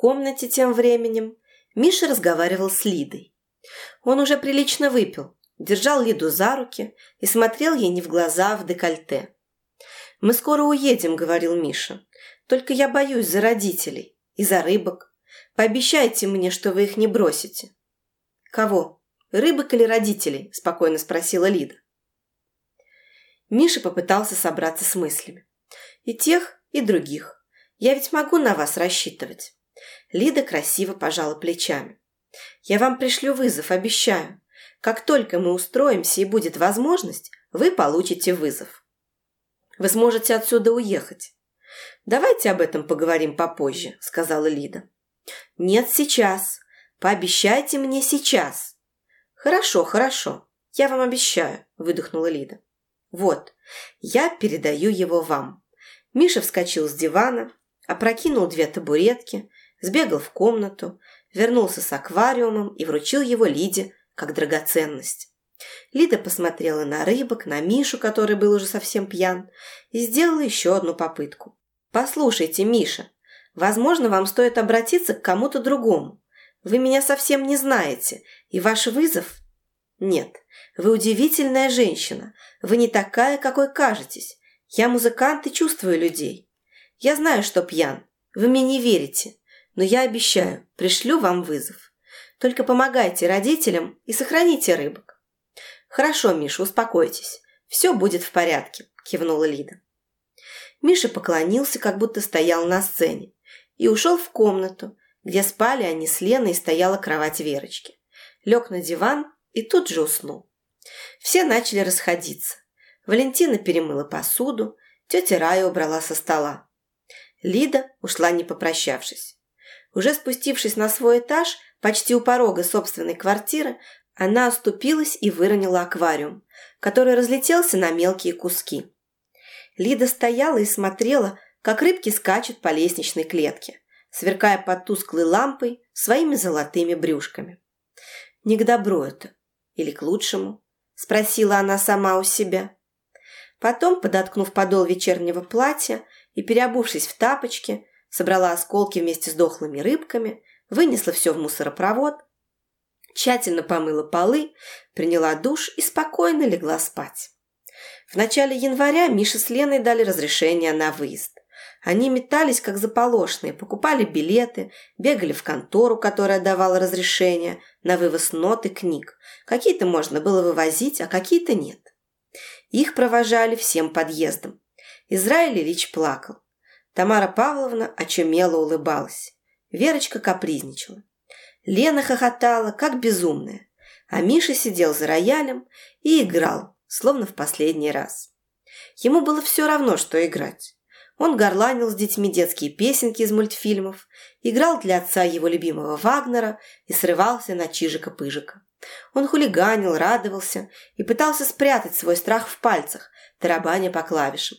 комнате тем временем Миша разговаривал с Лидой. Он уже прилично выпил, держал Лиду за руки и смотрел ей не в глаза, а в декольте. «Мы скоро уедем», — говорил Миша. «Только я боюсь за родителей и за рыбок. Пообещайте мне, что вы их не бросите». «Кого? Рыбок или родителей?» – спокойно спросила Лида. Миша попытался собраться с мыслями. «И тех, и других. Я ведь могу на вас рассчитывать». Лида красиво пожала плечами. «Я вам пришлю вызов, обещаю. Как только мы устроимся и будет возможность, вы получите вызов. Вы сможете отсюда уехать. Давайте об этом поговорим попозже», – сказала Лида. «Нет, сейчас. Пообещайте мне сейчас». «Хорошо, хорошо. Я вам обещаю», – выдохнула Лида. «Вот, я передаю его вам». Миша вскочил с дивана, опрокинул две табуретки, сбегал в комнату, вернулся с аквариумом и вручил его Лиде как драгоценность. Лида посмотрела на рыбок, на Мишу, который был уже совсем пьян, и сделала еще одну попытку. «Послушайте, Миша, возможно, вам стоит обратиться к кому-то другому. Вы меня совсем не знаете, и ваш вызов... Нет, вы удивительная женщина. Вы не такая, какой кажетесь. Я музыкант и чувствую людей. Я знаю, что пьян. Вы мне не верите. Но я обещаю, пришлю вам вызов. Только помогайте родителям и сохраните рыбок. Хорошо, Миша, успокойтесь. Все будет в порядке, кивнула Лида. Миша поклонился, как будто стоял на сцене, и ушел в комнату, где спали они с Леной и стояла кровать Верочки. Лег на диван и тут же уснул. Все начали расходиться. Валентина перемыла посуду, тетя Рая убрала со стола. Лида ушла не попрощавшись. Уже спустившись на свой этаж, почти у порога собственной квартиры, она оступилась и выронила аквариум, который разлетелся на мелкие куски. Лида стояла и смотрела, как рыбки скачут по лестничной клетке сверкая под тусклой лампой своими золотыми брюшками. «Не к добру это или к лучшему?» – спросила она сама у себя. Потом, подоткнув подол вечернего платья и переобувшись в тапочки, собрала осколки вместе с дохлыми рыбками, вынесла все в мусоропровод, тщательно помыла полы, приняла душ и спокойно легла спать. В начале января Миша с Леной дали разрешение на выезд. Они метались, как заполошные, покупали билеты, бегали в контору, которая давала разрешение на вывоз нот и книг. Какие-то можно было вывозить, а какие-то нет. Их провожали всем подъездом. Израиль Ильич плакал. Тамара Павловна очумело улыбалась. Верочка капризничала. Лена хохотала, как безумная. А Миша сидел за роялем и играл, словно в последний раз. Ему было все равно, что играть. Он горланил с детьми детские песенки из мультфильмов, играл для отца его любимого Вагнера и срывался на Чижика-Пыжика. Он хулиганил, радовался и пытался спрятать свой страх в пальцах, тарабаня по клавишам.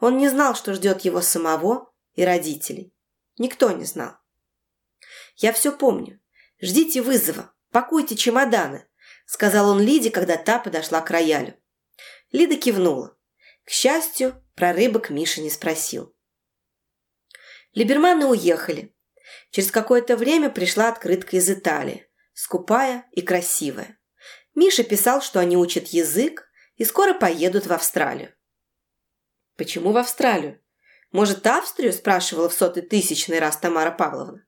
Он не знал, что ждет его самого и родителей. Никто не знал. «Я все помню. Ждите вызова. Пакуйте чемоданы», сказал он Лиде, когда та подошла к роялю. Лида кивнула. К счастью, про рыбок Миша не спросил. Либерманы уехали. Через какое-то время пришла открытка из Италии, скупая и красивая. Миша писал, что они учат язык и скоро поедут в Австралию. «Почему в Австралию? Может, Австрию?» – спрашивала в сотый тысячный раз Тамара Павловна.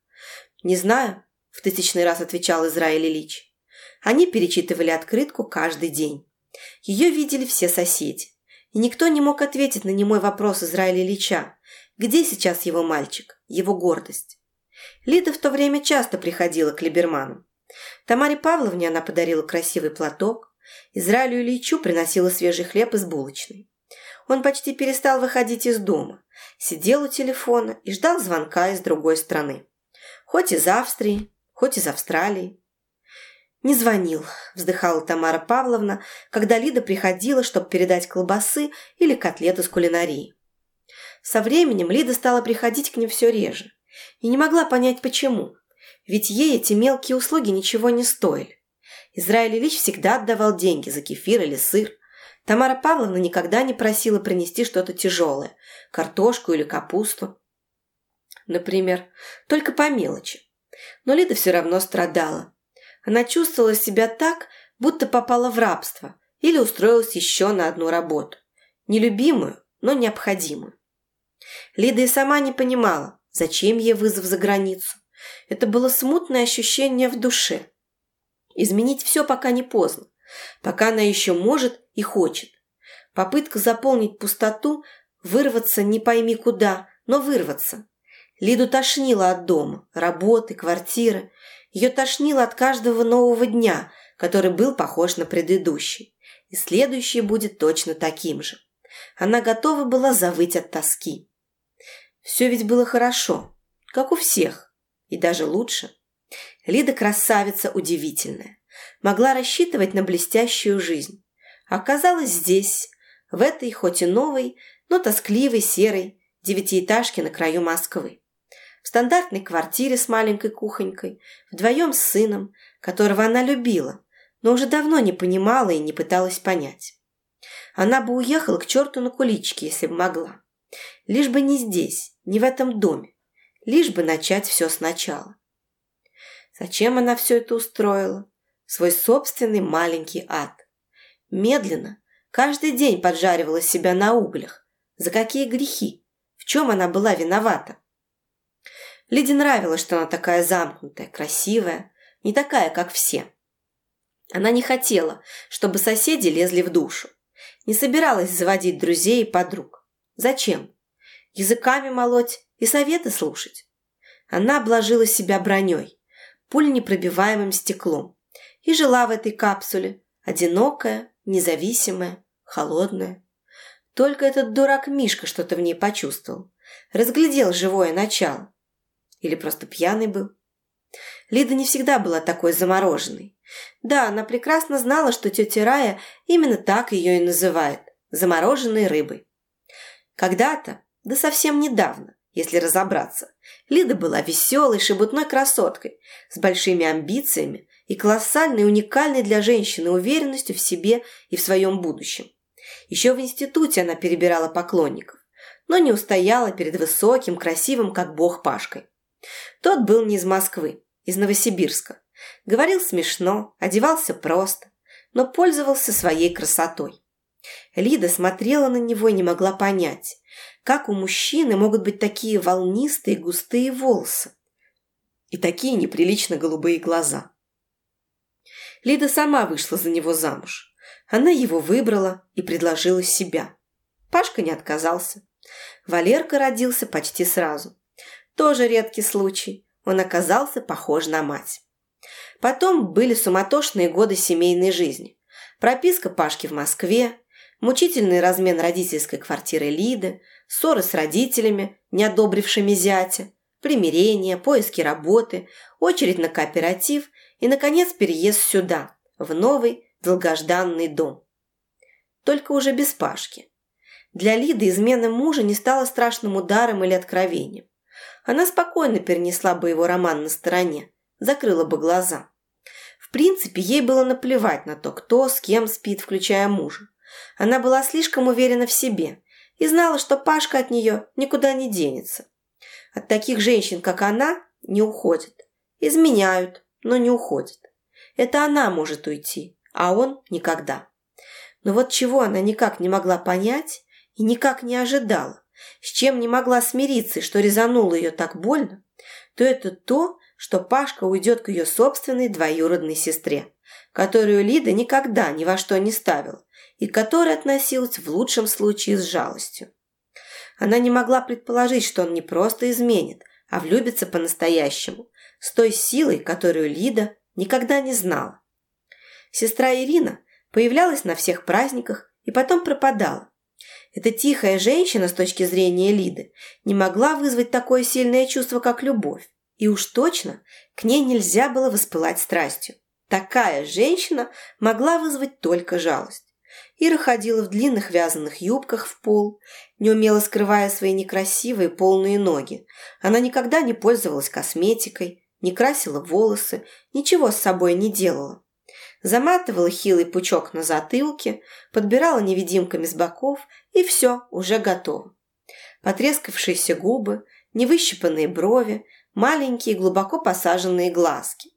«Не знаю», – в тысячный раз отвечал Израиль Ильич. Они перечитывали открытку каждый день. Ее видели все соседи. И никто не мог ответить на немой вопрос Израиля Ильича. Где сейчас его мальчик, его гордость? Лида в то время часто приходила к Либерманам. Тамаре Павловне она подарила красивый платок, Израилю Ильичу приносила свежий хлеб из булочной. Он почти перестал выходить из дома, сидел у телефона и ждал звонка из другой страны. Хоть из Австрии, хоть из Австралии. «Не звонил», – вздыхала Тамара Павловна, когда Лида приходила, чтобы передать колбасы или котлеты с кулинарии. Со временем Лида стала приходить к ним все реже и не могла понять, почему, ведь ей эти мелкие услуги ничего не стоили. Израиль Ильич всегда отдавал деньги за кефир или сыр. Тамара Павловна никогда не просила принести что-то тяжелое – картошку или капусту. Например, только по мелочи. Но Лида все равно страдала. Она чувствовала себя так, будто попала в рабство или устроилась еще на одну работу. Нелюбимую, но необходимую. Лида и сама не понимала, зачем ей вызов за границу. Это было смутное ощущение в душе. Изменить все пока не поздно, пока она еще может и хочет. Попытка заполнить пустоту, вырваться не пойми куда, но вырваться. Лиду тошнило от дома, работы, квартиры. Ее тошнило от каждого нового дня, который был похож на предыдущий. И следующий будет точно таким же. Она готова была завыть от тоски. Все ведь было хорошо, как у всех, и даже лучше. Лида красавица удивительная, могла рассчитывать на блестящую жизнь. Оказалась здесь, в этой хоть и новой, но тоскливой серой девятиэтажке на краю Москвы. В стандартной квартире с маленькой кухонькой, вдвоем с сыном, которого она любила, но уже давно не понимала и не пыталась понять. Она бы уехала к черту на куличке, если бы могла. Лишь бы не здесь, не в этом доме. Лишь бы начать все сначала. Зачем она все это устроила? Свой собственный маленький ад. Медленно, каждый день поджаривала себя на углях. За какие грехи? В чем она была виновата? Лиде нравилось, что она такая замкнутая, красивая, не такая, как все. Она не хотела, чтобы соседи лезли в душу. Не собиралась заводить друзей и подруг. Зачем? Языками молоть и советы слушать. Она обложила себя броней, пуленепробиваемым стеклом, и жила в этой капсуле, одинокая, независимая, холодная. Только этот дурак Мишка что-то в ней почувствовал. Разглядел живое начало. Или просто пьяный был. Лида не всегда была такой замороженной. Да, она прекрасно знала, что тетя Рая именно так ее и называет – замороженной рыбой. Когда-то, да совсем недавно, если разобраться, Лида была веселой, шебутной красоткой, с большими амбициями и колоссальной, уникальной для женщины уверенностью в себе и в своем будущем. Еще в институте она перебирала поклонников, но не устояла перед высоким, красивым, как бог Пашкой. Тот был не из Москвы, из Новосибирска. Говорил смешно, одевался просто, но пользовался своей красотой. Лида смотрела на него и не могла понять, как у мужчины могут быть такие волнистые густые волосы и такие неприлично голубые глаза. Лида сама вышла за него замуж. Она его выбрала и предложила себя. Пашка не отказался. Валерка родился почти сразу. Тоже редкий случай. Он оказался похож на мать. Потом были суматошные годы семейной жизни. Прописка Пашки в Москве, мучительный размен родительской квартиры Лиды, ссоры с родителями, не одобрившими зятя, примирение, поиски работы, очередь на кооператив и, наконец, переезд сюда, в новый долгожданный дом. Только уже без Пашки. Для Лиды измена мужа не стала страшным ударом или откровением она спокойно перенесла бы его роман на стороне, закрыла бы глаза. В принципе, ей было наплевать на то, кто с кем спит, включая мужа. Она была слишком уверена в себе и знала, что Пашка от нее никуда не денется. От таких женщин, как она, не уходят. Изменяют, но не уходят. Это она может уйти, а он никогда. Но вот чего она никак не могла понять и никак не ожидала, с чем не могла смириться что резануло ее так больно, то это то, что Пашка уйдет к ее собственной двоюродной сестре, которую Лида никогда ни во что не ставила и к которой относилась в лучшем случае с жалостью. Она не могла предположить, что он не просто изменит, а влюбится по-настоящему, с той силой, которую Лида никогда не знала. Сестра Ирина появлялась на всех праздниках и потом пропадала, эта тихая женщина, с точки зрения Лиды, не могла вызвать такое сильное чувство, как любовь. И уж точно к ней нельзя было воспылать страстью. Такая женщина могла вызвать только жалость. Ира ходила в длинных вязаных юбках в пол, неумело скрывая свои некрасивые полные ноги. Она никогда не пользовалась косметикой, не красила волосы, ничего с собой не делала заматывала хилый пучок на затылке, подбирала невидимками с боков, и все, уже готово. Потрескавшиеся губы, невыщипанные брови, маленькие глубоко посаженные глазки.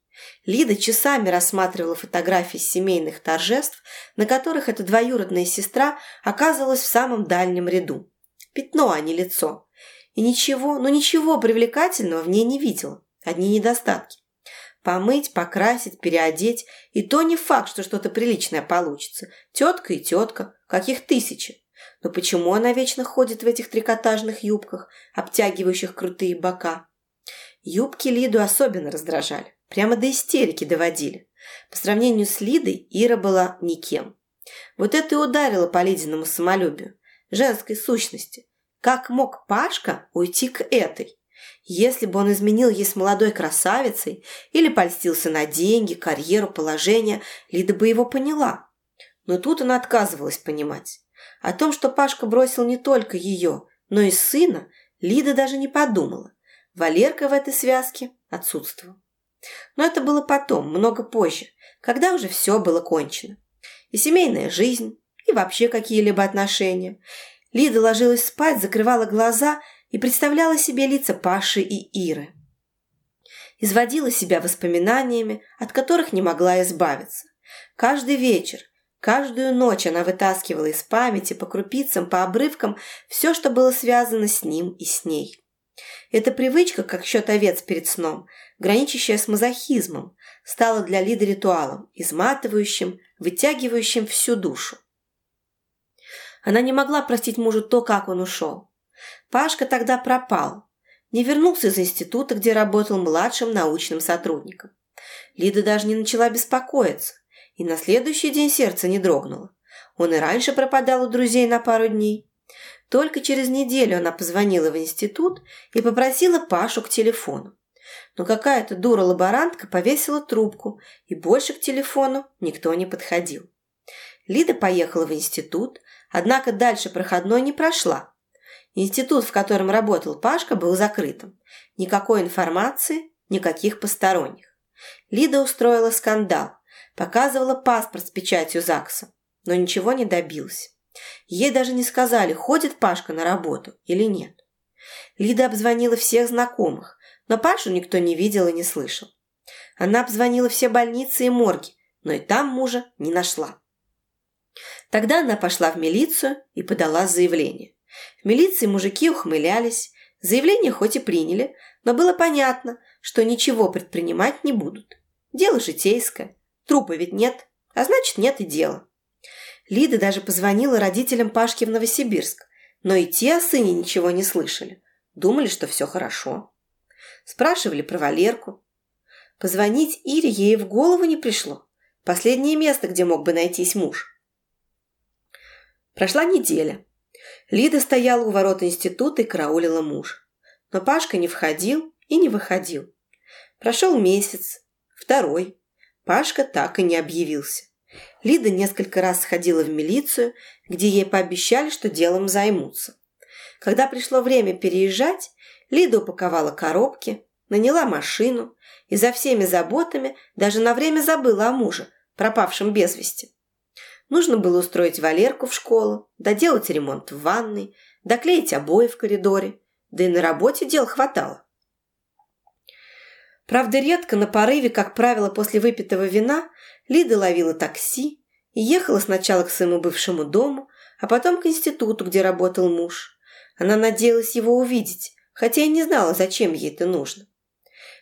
Лида часами рассматривала фотографии семейных торжеств, на которых эта двоюродная сестра оказывалась в самом дальнем ряду. Пятно, а не лицо. И ничего, ну ничего привлекательного в ней не видела. Одни недостатки. Помыть, покрасить, переодеть. И то не факт, что что-то приличное получится. Тетка и тетка. Каких тысячи. Но почему она вечно ходит в этих трикотажных юбках, обтягивающих крутые бока? Юбки Лиду особенно раздражали. Прямо до истерики доводили. По сравнению с Лидой Ира была никем. Вот это и ударило по Лидиному самолюбию, женской сущности. Как мог Пашка уйти к этой? Если бы он изменил ей с молодой красавицей или польстился на деньги, карьеру, положение, Лида бы его поняла. Но тут она отказывалась понимать. О том, что Пашка бросил не только ее, но и сына, Лида даже не подумала. Валерка в этой связке отсутствовал. Но это было потом, много позже, когда уже все было кончено. И семейная жизнь, и вообще какие-либо отношения. Лида ложилась спать, закрывала глаза и представляла себе лица Паши и Иры. Изводила себя воспоминаниями, от которых не могла избавиться. Каждый вечер, каждую ночь она вытаскивала из памяти по крупицам, по обрывкам все, что было связано с ним и с ней. Эта привычка, как счет овец перед сном, граничащая с мазохизмом, стала для Лиды ритуалом, изматывающим, вытягивающим всю душу. Она не могла простить мужу то, как он ушел. Пашка тогда пропал, не вернулся из института, где работал младшим научным сотрудником. Лида даже не начала беспокоиться, и на следующий день сердце не дрогнуло. Он и раньше пропадал у друзей на пару дней. Только через неделю она позвонила в институт и попросила Пашу к телефону. Но какая-то дура-лаборантка повесила трубку, и больше к телефону никто не подходил. Лида поехала в институт, однако дальше проходной не прошла. Институт, в котором работал Пашка, был закрытым. Никакой информации, никаких посторонних. Лида устроила скандал, показывала паспорт с печатью ЗАГСа, но ничего не добилась. Ей даже не сказали, ходит Пашка на работу или нет. Лида обзвонила всех знакомых, но Пашу никто не видел и не слышал. Она обзвонила все больницы и морги, но и там мужа не нашла. Тогда она пошла в милицию и подала заявление. В милиции мужики ухмылялись, заявление хоть и приняли, но было понятно, что ничего предпринимать не будут. Дело житейское, трупа ведь нет, а значит нет и дела. Лида даже позвонила родителям Пашки в Новосибирск, но и те о сыне ничего не слышали. Думали, что все хорошо. Спрашивали про Валерку. Позвонить Ире ей в голову не пришло. Последнее место, где мог бы найтись муж. Прошла неделя. Лида стояла у ворот института и караулила муж. Но Пашка не входил и не выходил. Прошел месяц, второй. Пашка так и не объявился. Лида несколько раз сходила в милицию, где ей пообещали, что делом займутся. Когда пришло время переезжать, Лида упаковала коробки, наняла машину и за всеми заботами даже на время забыла о муже, пропавшем без вести. Нужно было устроить Валерку в школу, доделать ремонт в ванной, доклеить обои в коридоре, да и на работе дел хватало. Правда, редко на порыве, как правило, после выпитого вина, Лида ловила такси и ехала сначала к своему бывшему дому, а потом к институту, где работал муж. Она надеялась его увидеть, хотя и не знала, зачем ей это нужно.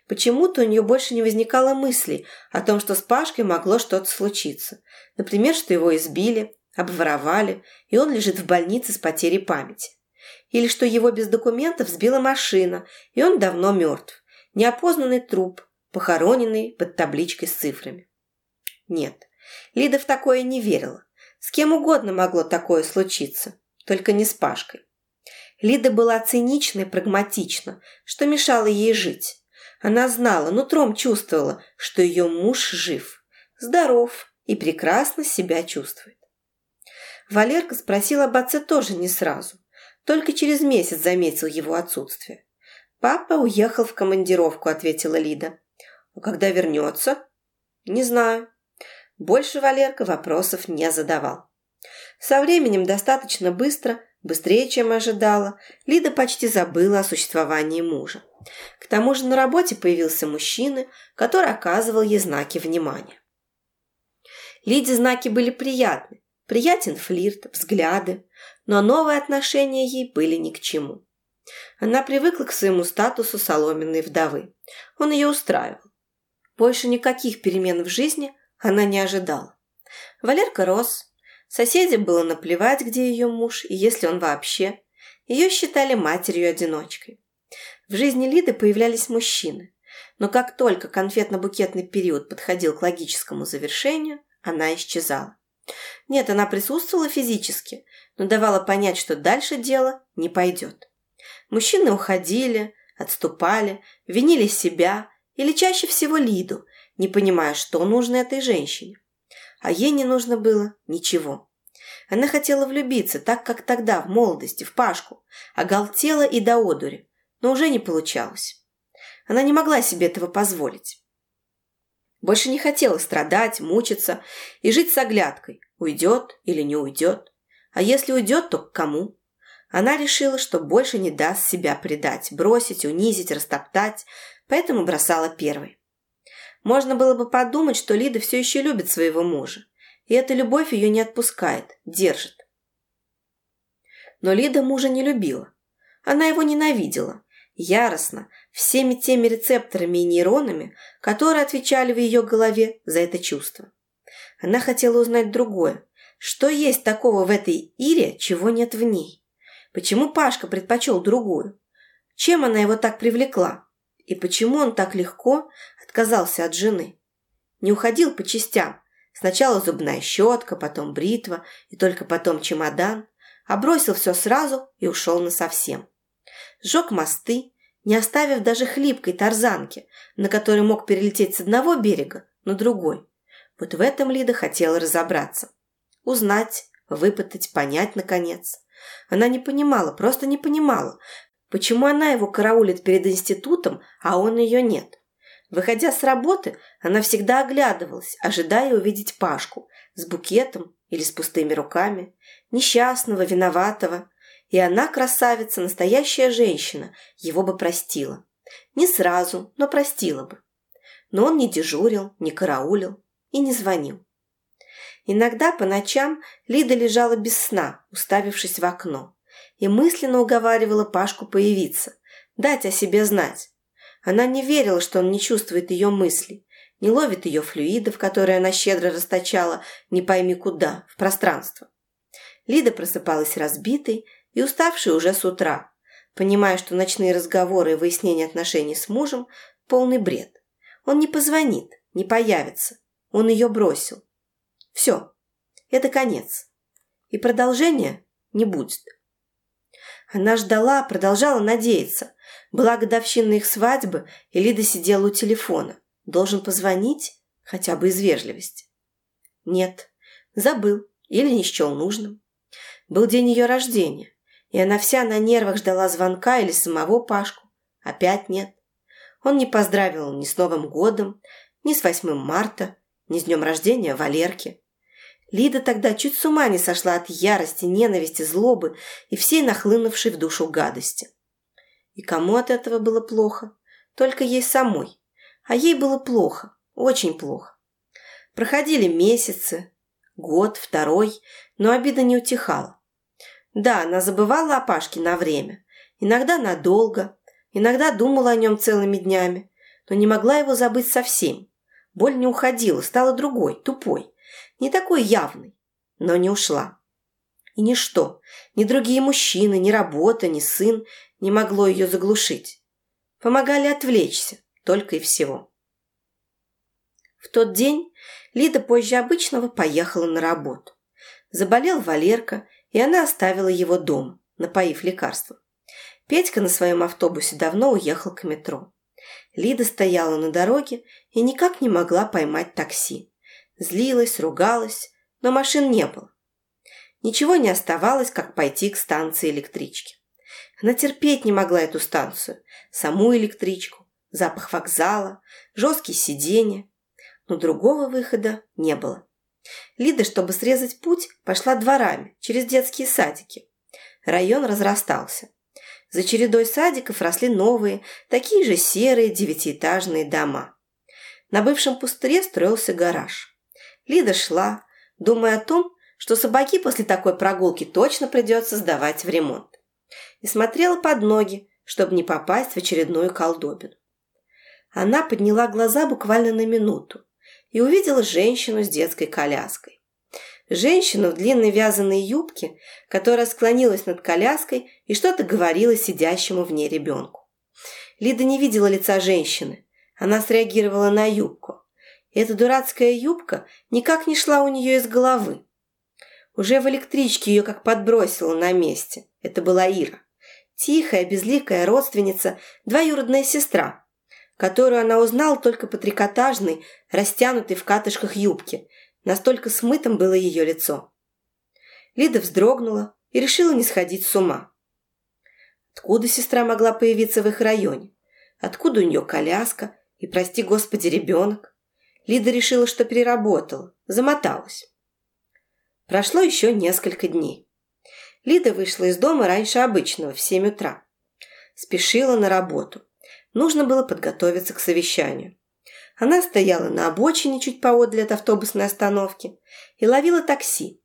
Почему-то у нее больше не возникало мыслей о том, что с Пашкой могло что-то случиться. Например, что его избили, обворовали, и он лежит в больнице с потерей памяти. Или что его без документов сбила машина, и он давно мертв неопознанный труп, похороненный под табличкой с цифрами. Нет, Лида в такое не верила. С кем угодно могло такое случиться, только не с Пашкой. Лида была цинична и прагматична, что мешало ей жить. Она знала, нутром чувствовала, что ее муж жив, здоров и прекрасно себя чувствует. Валерка спросил об отце тоже не сразу, только через месяц заметил его отсутствие. «Папа уехал в командировку», – ответила Лида. «А когда вернется?» «Не знаю». Больше Валерка вопросов не задавал. Со временем достаточно быстро Быстрее, чем ожидала, Лида почти забыла о существовании мужа. К тому же на работе появился мужчина, который оказывал ей знаки внимания. Лиде знаки были приятны. Приятен флирт, взгляды, но новые отношения ей были ни к чему. Она привыкла к своему статусу соломенной вдовы. Он ее устраивал. Больше никаких перемен в жизни она не ожидала. Валерка рос. Соседям было наплевать, где ее муж и если он вообще. Ее считали матерью-одиночкой. В жизни Лиды появлялись мужчины. Но как только конфетно-букетный период подходил к логическому завершению, она исчезала. Нет, она присутствовала физически, но давала понять, что дальше дело не пойдет. Мужчины уходили, отступали, винили себя или чаще всего Лиду, не понимая, что нужно этой женщине. А ей не нужно было ничего. Она хотела влюбиться, так как тогда, в молодости, в Пашку, оголтела и до одури, но уже не получалось. Она не могла себе этого позволить. Больше не хотела страдать, мучиться и жить с оглядкой, уйдет или не уйдет. А если уйдет, то к кому? Она решила, что больше не даст себя предать, бросить, унизить, растоптать, поэтому бросала первой. Можно было бы подумать, что Лида все еще любит своего мужа, и эта любовь ее не отпускает, держит. Но Лида мужа не любила. Она его ненавидела, яростно, всеми теми рецепторами и нейронами, которые отвечали в ее голове за это чувство. Она хотела узнать другое. Что есть такого в этой Ире, чего нет в ней? Почему Пашка предпочел другую? Чем она его так привлекла? И почему он так легко отказался от жены? Не уходил по частям. Сначала зубная щетка, потом бритва и только потом чемодан. А бросил все сразу и ушел насовсем. Сжег мосты, не оставив даже хлипкой тарзанки, на которой мог перелететь с одного берега на другой. Вот в этом Лида хотела разобраться. Узнать, выпытать, понять, наконец. Она не понимала, просто не понимала, почему она его караулит перед институтом, а он ее нет. Выходя с работы, она всегда оглядывалась, ожидая увидеть Пашку с букетом или с пустыми руками, несчастного, виноватого, и она, красавица, настоящая женщина, его бы простила. Не сразу, но простила бы. Но он не дежурил, не караулил и не звонил. Иногда по ночам Лида лежала без сна, уставившись в окно, и мысленно уговаривала Пашку появиться, дать о себе знать. Она не верила, что он не чувствует ее мыслей, не ловит ее флюидов, которые она щедро расточала, не пойми куда, в пространство. Лида просыпалась разбитой и уставший уже с утра, понимая, что ночные разговоры и выяснение отношений с мужем – полный бред. Он не позвонит, не появится. Он ее бросил. Все, это конец. И продолжения не будет. Она ждала, продолжала надеяться. Была годовщина их свадьбы, и Лида сидела у телефона. Должен позвонить, хотя бы из вежливости. Нет, забыл или не счел нужным. Был день ее рождения и она вся на нервах ждала звонка или самого Пашку. Опять нет. Он не поздравил ни с Новым годом, ни с 8 марта, ни с днем рождения Валерки. Лида тогда чуть с ума не сошла от ярости, ненависти, злобы и всей нахлынувшей в душу гадости. И кому от этого было плохо? Только ей самой. А ей было плохо, очень плохо. Проходили месяцы, год, второй, но обида не утихала. Да, она забывала о Пашке на время, иногда надолго, иногда думала о нем целыми днями, но не могла его забыть совсем. Боль не уходила, стала другой, тупой, не такой явной, но не ушла. И ничто, ни другие мужчины, ни работа, ни сын не могло ее заглушить. Помогали отвлечься, только и всего. В тот день Лида позже обычного поехала на работу. Заболел Валерка, и она оставила его дом, напоив лекарством. Петька на своем автобусе давно уехал к метро. Лида стояла на дороге и никак не могла поймать такси. Злилась, ругалась, но машин не было. Ничего не оставалось, как пойти к станции электрички. Она терпеть не могла эту станцию, саму электричку, запах вокзала, жесткие сиденья. Но другого выхода не было. Лида, чтобы срезать путь, пошла дворами, через детские садики. Район разрастался. За чередой садиков росли новые, такие же серые девятиэтажные дома. На бывшем пустыре строился гараж. Лида шла, думая о том, что собаки после такой прогулки точно придется сдавать в ремонт. И смотрела под ноги, чтобы не попасть в очередную колдобину. Она подняла глаза буквально на минуту и увидела женщину с детской коляской. Женщину в длинной вязаной юбке, которая склонилась над коляской и что-то говорила сидящему в ней ребенку. Лида не видела лица женщины. Она среагировала на юбку. Эта дурацкая юбка никак не шла у нее из головы. Уже в электричке ее как подбросило на месте. Это была Ира. Тихая, безликая родственница, двоюродная сестра, которую она узнала только по трикотажной, растянутой в катышках юбке. Настолько смытым было ее лицо. Лида вздрогнула и решила не сходить с ума. Откуда сестра могла появиться в их районе? Откуда у нее коляска и, прости господи, ребенок? Лида решила, что переработала, замоталась. Прошло еще несколько дней. Лида вышла из дома раньше обычного, в 7 утра. Спешила на работу. Нужно было подготовиться к совещанию. Она стояла на обочине чуть поодаль от автобусной остановки и ловила такси.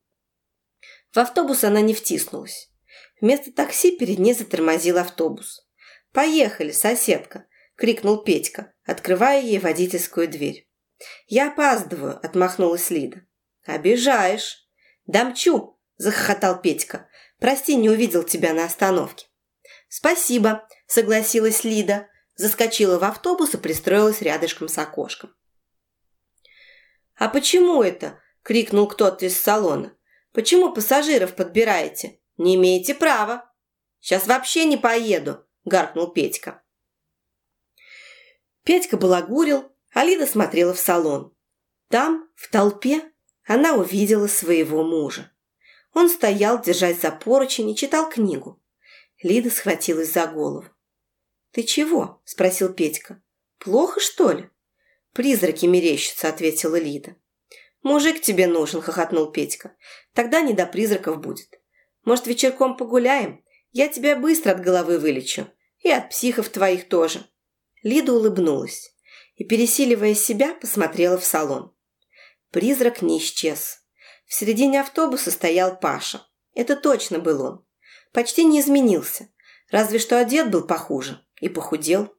В автобус она не втиснулась. Вместо такси перед ней затормозил автобус. «Поехали, соседка!» – крикнул Петька, открывая ей водительскую дверь. «Я опаздываю», – отмахнулась Лида. «Обижаешь!» «Дамчу!» – захохотал Петька. «Прости, не увидел тебя на остановке». «Спасибо», – согласилась Лида, заскочила в автобус и пристроилась рядышком с окошком. «А почему это?» – крикнул кто-то из салона. «Почему пассажиров подбираете? Не имеете права». «Сейчас вообще не поеду», – гаркнул Петька. Петька балагурил, а Лида смотрела в салон. Там, в толпе, она увидела своего мужа. Он стоял, держась за поручень и читал книгу. Лида схватилась за голову. «Ты чего?» – спросил Петька. «Плохо, что ли?» «Призраки мерещатся», – ответила Лида. «Мужик тебе нужен», – хохотнул Петька. «Тогда не до призраков будет. Может, вечерком погуляем? Я тебя быстро от головы вылечу. И от психов твоих тоже». Лида улыбнулась и, пересиливая себя, посмотрела в салон. Призрак не исчез. В середине автобуса стоял Паша. Это точно был он. Почти не изменился. Разве что одет был похуже. И похудел.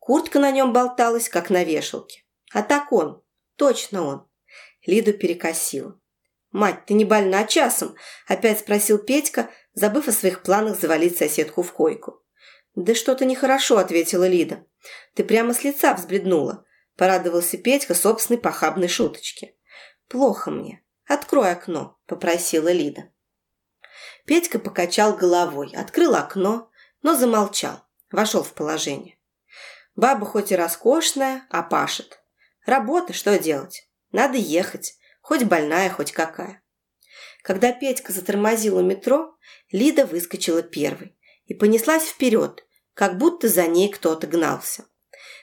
Куртка на нем болталась, как на вешалке. А так он. Точно он. Лиду перекосила. «Мать, ты не больна часом?» – опять спросил Петька, забыв о своих планах завалить соседку в койку. «Да что-то нехорошо», – ответила Лида. «Ты прямо с лица взбреднула», – порадовался Петька собственной похабной шуточке. «Плохо мне. Открой окно», – попросила Лида. Петька покачал головой, открыл окно, но замолчал, вошел в положение. Баба хоть и роскошная, а пашет. Работа, что делать? Надо ехать, хоть больная, хоть какая. Когда Петька затормозил у метро, Лида выскочила первой и понеслась вперед, как будто за ней кто-то гнался.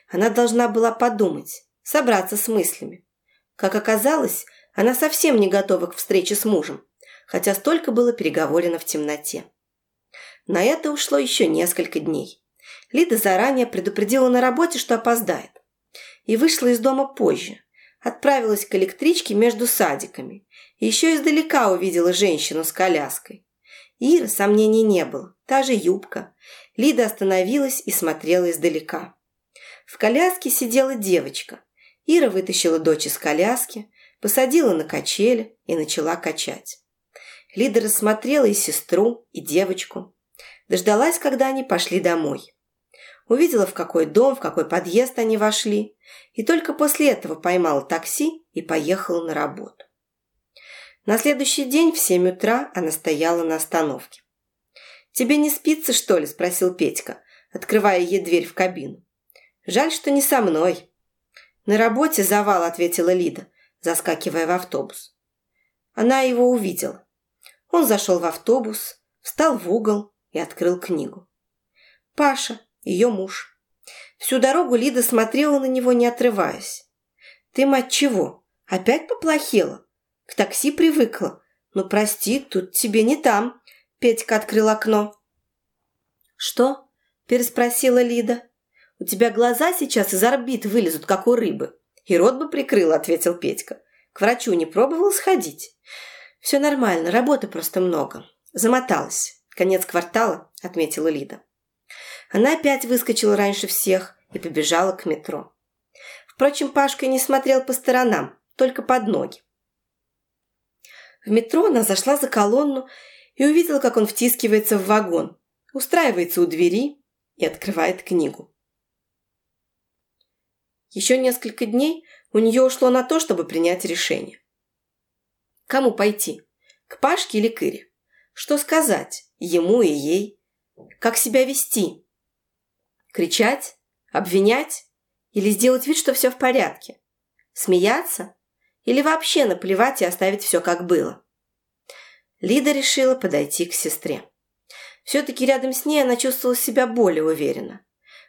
Она должна была подумать, собраться с мыслями. Как оказалось, она совсем не готова к встрече с мужем, хотя столько было переговорено в темноте. На это ушло еще несколько дней. Лида заранее предупредила на работе, что опоздает. И вышла из дома позже. Отправилась к электричке между садиками. Еще издалека увидела женщину с коляской. Ира сомнений не было. Та же юбка. Лида остановилась и смотрела издалека. В коляске сидела девочка. Ира вытащила дочь из коляски, посадила на качели и начала качать. Лида рассмотрела и сестру, и девочку. Дождалась, когда они пошли домой. Увидела, в какой дом, в какой подъезд они вошли, и только после этого поймала такси и поехала на работу. На следующий день в семь утра она стояла на остановке. «Тебе не спится, что ли?» – спросил Петька, открывая ей дверь в кабину. «Жаль, что не со мной». «На работе завал», – ответила Лида заскакивая в автобус. Она его увидела. Он зашел в автобус, встал в угол и открыл книгу. Паша, ее муж. Всю дорогу Лида смотрела на него, не отрываясь. «Ты, мать, чего? Опять поплохела? К такси привыкла? Ну, прости, тут тебе не там». Петька открыл окно. «Что?» – переспросила Лида. «У тебя глаза сейчас из орбит вылезут, как у рыбы». «И рот бы прикрыл», – ответил Петька. «К врачу не пробовал сходить?» «Все нормально, работы просто много. Замоталась. Конец квартала», – отметила Лида. Она опять выскочила раньше всех и побежала к метро. Впрочем, Пашка не смотрел по сторонам, только под ноги. В метро она зашла за колонну и увидела, как он втискивается в вагон, устраивается у двери и открывает книгу. Еще несколько дней у нее ушло на то, чтобы принять решение. Кому пойти? К Пашке или к Ире? Что сказать ему и ей? Как себя вести? Кричать? Обвинять? Или сделать вид, что все в порядке? Смеяться? Или вообще наплевать и оставить все как было? Лида решила подойти к сестре. Все-таки рядом с ней она чувствовала себя более уверенно.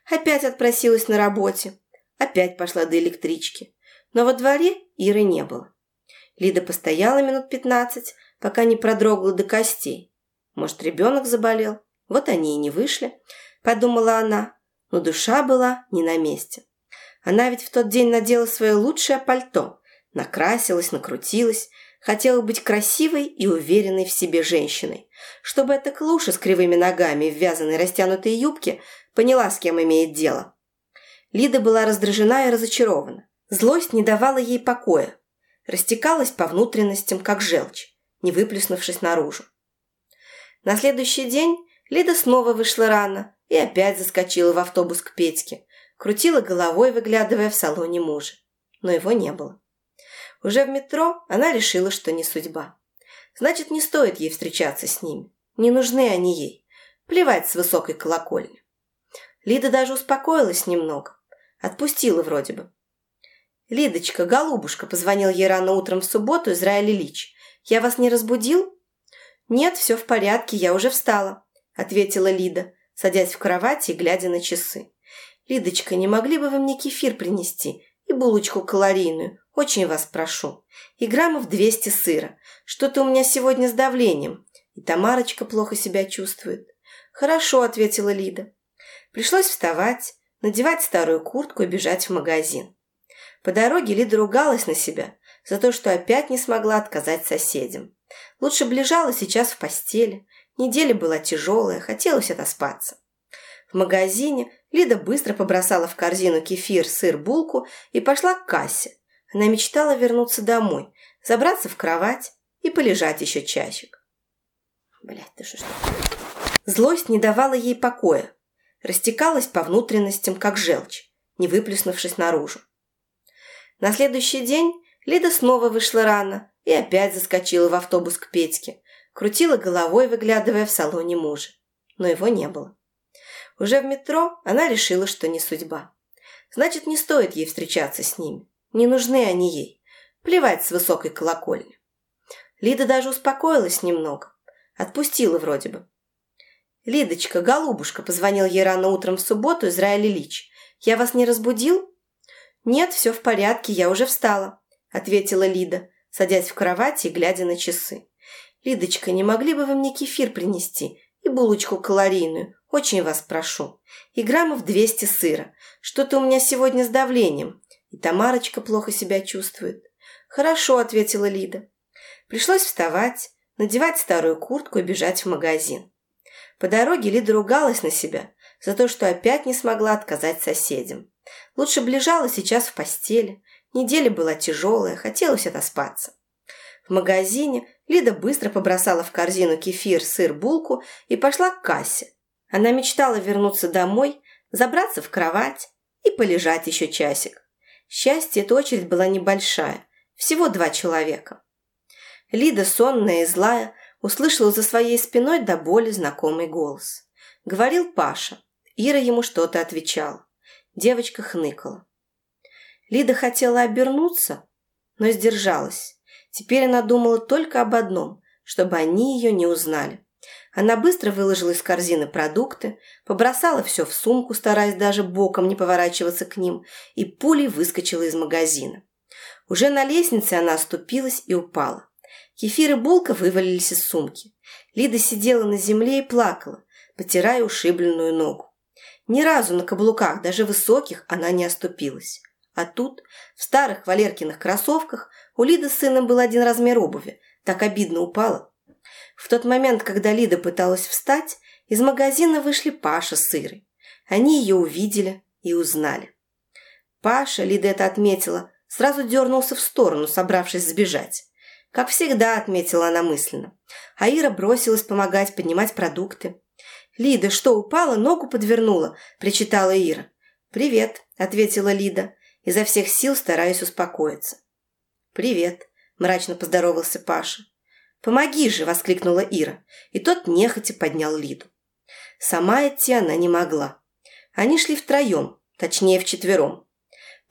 Опять отпросилась на работе, опять пошла до электрички. Но во дворе Иры не было. Лида постояла минут пятнадцать, пока не продрогла до костей. Может, ребенок заболел? Вот они и не вышли, подумала она, но душа была не на месте. Она ведь в тот день надела свое лучшее пальто, накрасилась, накрутилась, хотела быть красивой и уверенной в себе женщиной, чтобы эта клуша с кривыми ногами в вязаной растянутой юбке поняла, с кем имеет дело. Лида была раздражена и разочарована. Злость не давала ей покоя, растекалась по внутренностям, как желчь, не выплеснувшись наружу. На следующий день Лида снова вышла рано и опять заскочила в автобус к Петьке, крутила головой, выглядывая в салоне мужа. Но его не было. Уже в метро она решила, что не судьба. Значит, не стоит ей встречаться с ними. Не нужны они ей. Плевать с высокой колокольни. Лида даже успокоилась немного. Отпустила вроде бы. «Лидочка, голубушка», — позвонил ей рано утром в субботу Израиль Ильич. «Я вас не разбудил?» «Нет, все в порядке, я уже встала», — ответила Лида, садясь в кровати и глядя на часы. «Лидочка, не могли бы вы мне кефир принести и булочку калорийную? Очень вас прошу. И граммов двести сыра. Что-то у меня сегодня с давлением. И Тамарочка плохо себя чувствует. Хорошо, ответила Лида. Пришлось вставать, надевать старую куртку и бежать в магазин. По дороге Лида ругалась на себя за то, что опять не смогла отказать соседям. Лучше бы лежала сейчас в постели. Неделя была тяжелая, хотелось отоспаться. В магазине Лида быстро побросала в корзину кефир, сыр, булку и пошла к кассе. Она мечтала вернуться домой, забраться в кровать и полежать еще часик. Блядь, ты что Злость не давала ей покоя, растекалась по внутренностям, как желчь, не выплеснувшись наружу. На следующий день Лида снова вышла рано и опять заскочила в автобус к Петьке, крутила головой, выглядывая в салоне мужа. Но его не было. Уже в метро она решила, что не судьба. Значит, не стоит ей встречаться с ними. Не нужны они ей. Плевать с высокой колокольни. Лида даже успокоилась немного. Отпустила вроде бы. «Лидочка, голубушка», — позвонил ей рано утром в субботу Израиль Ильич. «Я вас не разбудил?» «Нет, все в порядке, я уже встала», — ответила Лида, садясь в кровати и глядя на часы. «Лидочка, не могли бы вы мне кефир принести и булочку калорийную? Очень вас прошу. И граммов двести сыра. Что-то у меня сегодня с давлением. И Тамарочка плохо себя чувствует. «Хорошо», — ответила Лида. Пришлось вставать, надевать старую куртку и бежать в магазин. По дороге Лида ругалась на себя за то, что опять не смогла отказать соседям. Лучше бы лежала сейчас в постели. Неделя была тяжелая, хотелось отоспаться. В магазине Лида быстро побросала в корзину кефир, сыр, булку и пошла к кассе. Она мечтала вернуться домой, забраться в кровать и полежать еще часик. Счастье, эта очередь была небольшая, всего два человека. Лида, сонная и злая, услышала за своей спиной до боли знакомый голос. Говорил Паша. Ира ему что-то отвечала. Девочка хныкала. Лида хотела обернуться, но сдержалась. Теперь она думала только об одном, чтобы они ее не узнали. Она быстро выложила из корзины продукты, побросала все в сумку, стараясь даже боком не поворачиваться к ним, и пулей выскочила из магазина. Уже на лестнице она оступилась и упала. Кефир и булка вывалились из сумки. Лида сидела на земле и плакала, потирая ушибленную ногу. Ни разу на каблуках, даже высоких, она не оступилась. А тут, в старых Валеркиных кроссовках, у Лиды с сыном был один размер обуви. Так обидно упала. В тот момент, когда Лида пыталась встать, из магазина вышли Паша с Ирой. Они ее увидели и узнали. Паша, Лида это отметила, сразу дернулся в сторону, собравшись сбежать. Как всегда, отметила она мысленно. А Ира бросилась помогать поднимать продукты. «Лида, что, упала? Ногу подвернула?» – причитала Ира. «Привет», – ответила Лида, изо всех сил стараясь успокоиться. «Привет», – мрачно поздоровался Паша. «Помоги же!» – воскликнула Ира, и тот нехотя поднял Лиду. Сама идти она не могла. Они шли втроем, точнее вчетвером.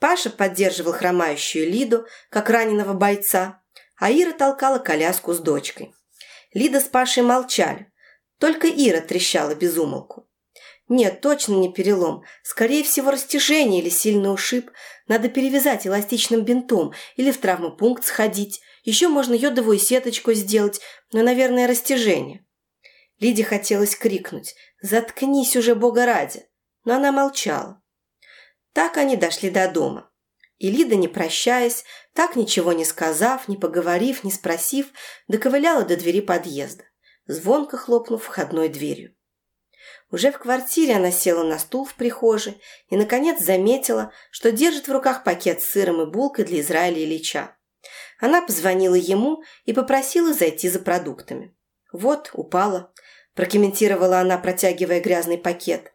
Паша поддерживал хромающую Лиду, как раненого бойца, а Ира толкала коляску с дочкой. Лида с Пашей молчали, только Ира трещала без умолку. Нет, точно не перелом. Скорее всего, растяжение или сильный ушиб. Надо перевязать эластичным бинтом или в травмопункт сходить. Еще можно йодовую сеточку сделать, но, наверное, растяжение. Лиде хотелось крикнуть «Заткнись уже, Бога ради!» Но она молчала. Так они дошли до дома. И Лида, не прощаясь, так ничего не сказав, не поговорив, не спросив, доковыляла до двери подъезда, звонко хлопнув входной дверью. Уже в квартире она села на стул в прихожей и, наконец, заметила, что держит в руках пакет с сыром и булкой для Израиля Ильича. Она позвонила ему и попросила зайти за продуктами. «Вот, упала», – прокомментировала она, протягивая грязный пакет.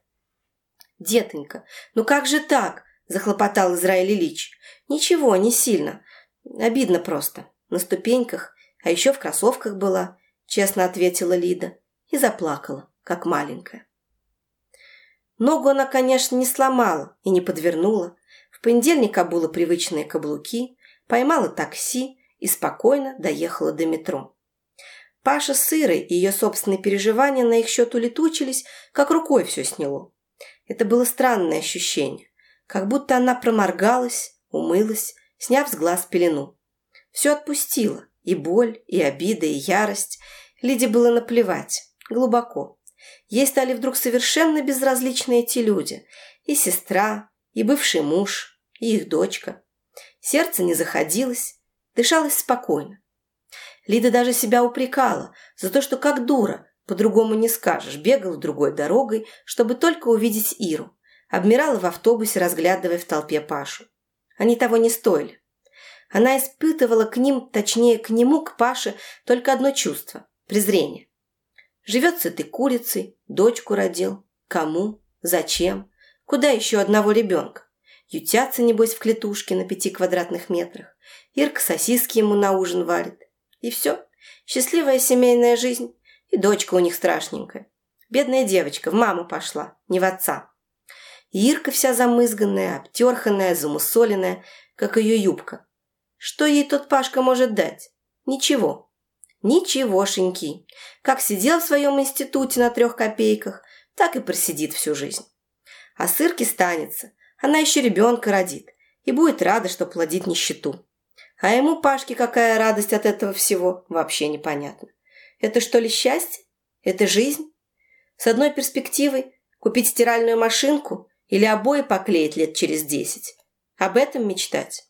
«Детонька, ну как же так?» – захлопотал Израиль Ильич. «Ничего, не сильно. Обидно просто. На ступеньках, а еще в кроссовках была», – честно ответила Лида и заплакала, как маленькая. Ногу она, конечно, не сломала и не подвернула. В понедельник обула привычные каблуки, поймала такси и спокойно доехала до метро. Паша с Ирой и ее собственные переживания на их счет улетучились, как рукой все сняло. Это было странное ощущение, как будто она проморгалась, умылась, сняв с глаз пелену. Все отпустила, и боль, и обида, и ярость. Лиде было наплевать, глубоко. Ей стали вдруг совершенно безразличны эти люди. И сестра, и бывший муж, и их дочка. Сердце не заходилось, дышалось спокойно. Лида даже себя упрекала за то, что как дура, по-другому не скажешь, бегала другой дорогой, чтобы только увидеть Иру. Обмирала в автобусе, разглядывая в толпе Пашу. Они того не стоили. Она испытывала к ним, точнее, к нему, к Паше, только одно чувство – презрение. Живет с этой курицей, дочку родил. Кому? Зачем? Куда еще одного ребенка? Ютятся, небось, в клетушке на пяти квадратных метрах. Ирка сосиски ему на ужин варит. И все. Счастливая семейная жизнь. И дочка у них страшненькая. Бедная девочка в маму пошла, не в отца. И Ирка вся замызганная, обтерханная, замусоленная, как ее юбка. Что ей тот Пашка может дать? Ничего. Ничегошеньки. Как сидел в своем институте на трех копейках, так и просидит всю жизнь. А сырки станется, она еще ребенка родит и будет рада, что плодит нищету. А ему, Пашке, какая радость от этого всего, вообще непонятно. Это что ли счастье? Это жизнь? С одной перспективой купить стиральную машинку или обои поклеить лет через десять. Об этом мечтать.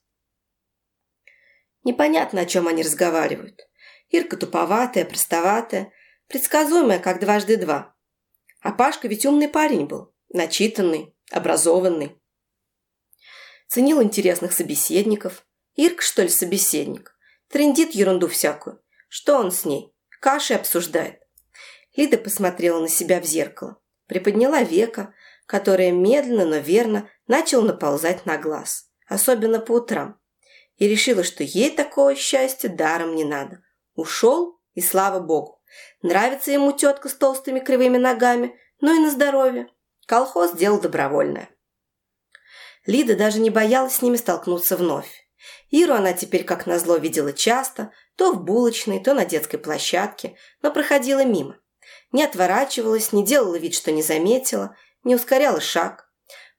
Непонятно, о чем они разговаривают. Ирка туповатая, простоватая, предсказуемая, как дважды два. А Пашка ведь умный парень был, начитанный, образованный. Ценил интересных собеседников. Ирка, что ли, собеседник? Трендит ерунду всякую. Что он с ней? Каши обсуждает. Лида посмотрела на себя в зеркало. Приподняла века, которое медленно, но верно начало наползать на глаз. Особенно по утрам. И решила, что ей такого счастья даром не надо. Ушел, и слава богу. Нравится ему тетка с толстыми кривыми ногами, ну и на здоровье. Колхоз делал добровольное. Лида даже не боялась с ними столкнуться вновь. Иру она теперь, как назло, видела часто, то в булочной, то на детской площадке, но проходила мимо. Не отворачивалась, не делала вид, что не заметила, не ускоряла шаг.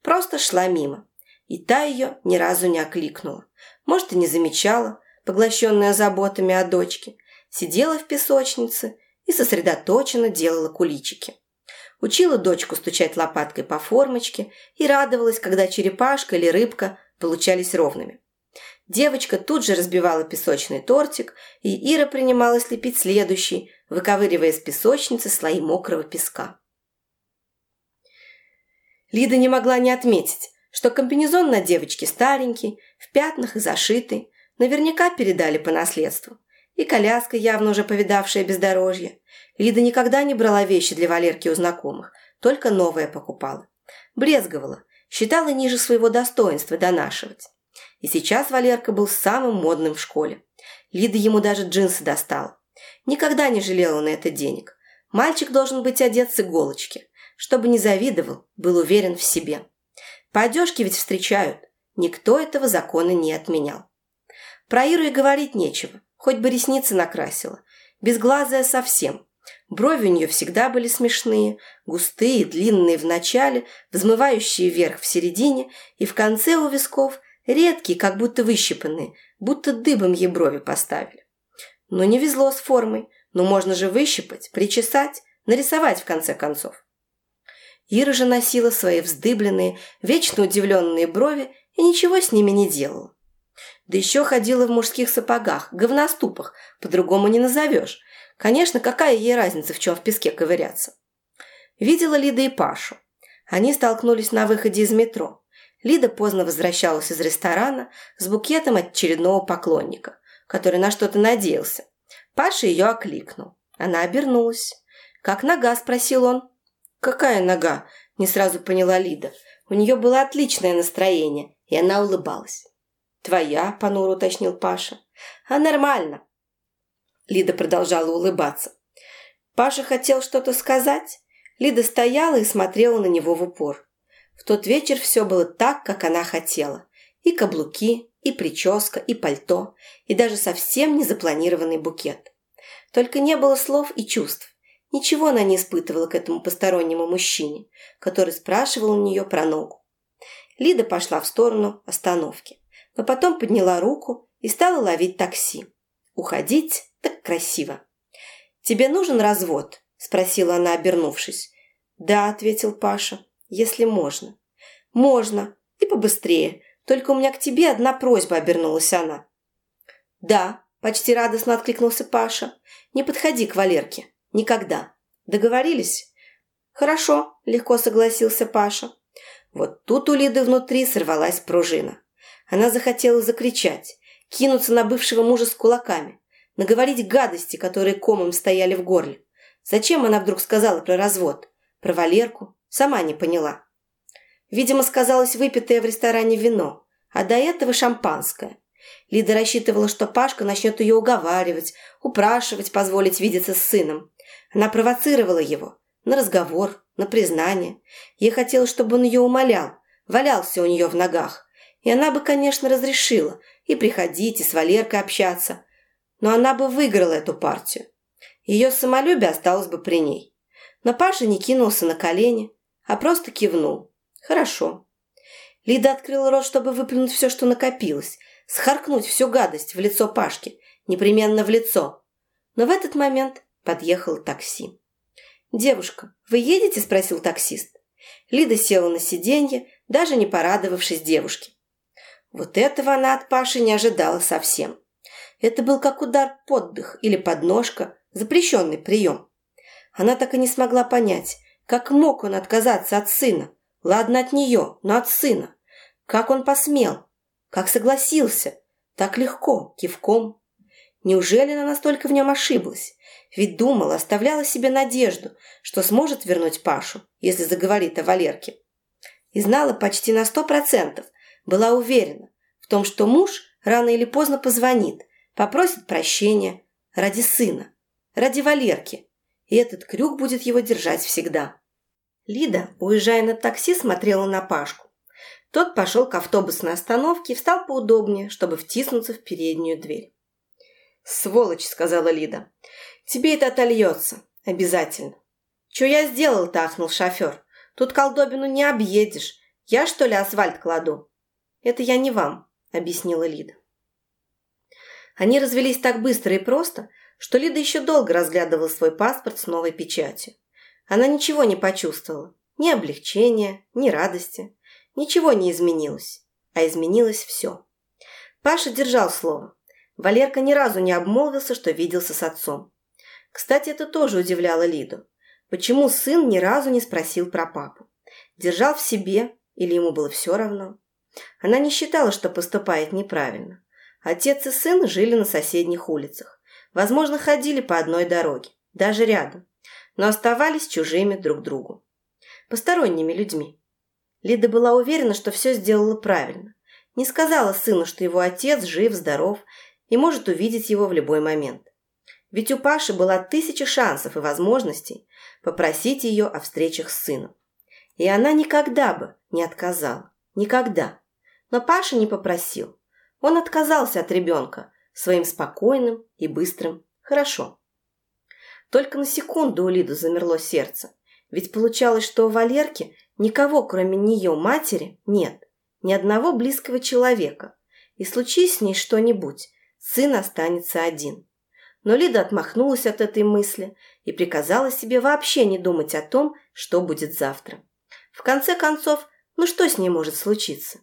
Просто шла мимо. И та ее ни разу не окликнула. Может, и не замечала, поглощенная заботами о дочке, сидела в песочнице и сосредоточенно делала куличики. Учила дочку стучать лопаткой по формочке и радовалась, когда черепашка или рыбка получались ровными. Девочка тут же разбивала песочный тортик, и Ира принималась лепить следующий, выковыривая из песочницы слои мокрого песка. Лида не могла не отметить, что комбинезон на девочке старенький, в пятнах и зашитый, наверняка передали по наследству. И коляска, явно уже повидавшая бездорожье. Лида никогда не брала вещи для Валерки у знакомых, только новое покупала. Брезговала, считала ниже своего достоинства донашивать. И сейчас Валерка был самым модным в школе. Лида ему даже джинсы достала. Никогда не жалела на это денег. Мальчик должен быть одет с иголочки. Чтобы не завидовал, был уверен в себе. По одежке ведь встречают. Никто этого закона не отменял. Про Иру и говорить нечего. Хоть бы ресницы накрасила. Безглазая совсем. Брови у нее всегда были смешные, густые, длинные в начале, взмывающие вверх в середине и в конце у висков редкие, как будто выщипанные, будто дыбом ей брови поставили. Но не везло с формой, но можно же выщипать, причесать, нарисовать в конце концов. Ира же носила свои вздыбленные, вечно удивленные брови и ничего с ними не делала. Да еще ходила в мужских сапогах, говноступах, по-другому не назовешь. Конечно, какая ей разница, в чем в песке ковыряться. Видела Лида и Пашу. Они столкнулись на выходе из метро. Лида поздно возвращалась из ресторана с букетом от очередного поклонника, который на что-то надеялся. Паша ее окликнул. Она обернулась. «Как нога?» – спросил он. «Какая нога?» – не сразу поняла Лида. У нее было отличное настроение, и она улыбалась. «Твоя?» – понуро уточнил Паша. «А нормально». Лида продолжала улыбаться. Паша хотел что-то сказать. Лида стояла и смотрела на него в упор. В тот вечер все было так, как она хотела. И каблуки, и прическа, и пальто, и даже совсем не запланированный букет. Только не было слов и чувств. Ничего она не испытывала к этому постороннему мужчине, который спрашивал у нее про ногу. Лида пошла в сторону остановки но потом подняла руку и стала ловить такси. Уходить так красиво. «Тебе нужен развод?» – спросила она, обернувшись. «Да», – ответил Паша, – «если можно». «Можно. И побыстрее. Только у меня к тебе одна просьба», – обернулась она. «Да», – почти радостно откликнулся Паша. «Не подходи к Валерке. Никогда. Договорились?» «Хорошо», – легко согласился Паша. Вот тут у Лиды внутри сорвалась пружина. Она захотела закричать, кинуться на бывшего мужа с кулаками, наговорить гадости, которые комом стояли в горле. Зачем она вдруг сказала про развод? Про Валерку? Сама не поняла. Видимо, сказалось выпитое в ресторане вино, а до этого шампанское. Лида рассчитывала, что Пашка начнет ее уговаривать, упрашивать, позволить видеться с сыном. Она провоцировала его на разговор, на признание. Ей хотелось, чтобы он ее умолял, валялся у нее в ногах, и она бы, конечно, разрешила и приходить, и с Валеркой общаться. Но она бы выиграла эту партию. Ее самолюбие осталось бы при ней. Но Паша не кинулся на колени, а просто кивнул. «Хорошо». Лида открыла рот, чтобы выплюнуть все, что накопилось, схаркнуть всю гадость в лицо Пашки, непременно в лицо. Но в этот момент подъехало такси. «Девушка, вы едете?» – спросил таксист. Лида села на сиденье, даже не порадовавшись девушке. Вот этого она от Паши не ожидала совсем. Это был как удар под дых или подножка, запрещенный прием. Она так и не смогла понять, как мог он отказаться от сына. Ладно от нее, но от сына. Как он посмел? Как согласился? Так легко, кивком. Неужели она настолько в нем ошиблась? Ведь думала, оставляла себе надежду, что сможет вернуть Пашу, если заговорит о Валерке. И знала почти на сто процентов – была уверена в том, что муж рано или поздно позвонит, попросит прощения ради сына, ради Валерки, и этот крюк будет его держать всегда. Лида, уезжая на такси, смотрела на Пашку. Тот пошел к автобусной остановке и встал поудобнее, чтобы втиснуться в переднюю дверь. «Сволочь!» – сказала Лида. «Тебе это отольется. Обязательно». «Че я сделал-то?» – ахнул шофер. «Тут колдобину не объедешь. Я, что ли, асфальт кладу?» «Это я не вам», – объяснила Лида. Они развелись так быстро и просто, что Лида еще долго разглядывала свой паспорт с новой печатью. Она ничего не почувствовала, ни облегчения, ни радости. Ничего не изменилось, а изменилось все. Паша держал слово. Валерка ни разу не обмолвился, что виделся с отцом. Кстати, это тоже удивляло Лиду. Почему сын ни разу не спросил про папу? Держал в себе или ему было все равно? Она не считала, что поступает неправильно. Отец и сын жили на соседних улицах. Возможно, ходили по одной дороге, даже рядом, но оставались чужими друг другу. Посторонними людьми. Лида была уверена, что все сделала правильно. Не сказала сыну, что его отец жив, здоров и может увидеть его в любой момент. Ведь у Паши была тысяча шансов и возможностей попросить ее о встречах с сыном. И она никогда бы не отказала. Никогда. Но Паша не попросил. Он отказался от ребенка своим спокойным и быстрым «хорошо». Только на секунду у Лиды замерло сердце. Ведь получалось, что у Валерки никого, кроме нее, матери, нет. Ни одного близкого человека. И случись с ней что-нибудь, сын останется один. Но Лида отмахнулась от этой мысли и приказала себе вообще не думать о том, что будет завтра. В конце концов, ну что с ней может случиться?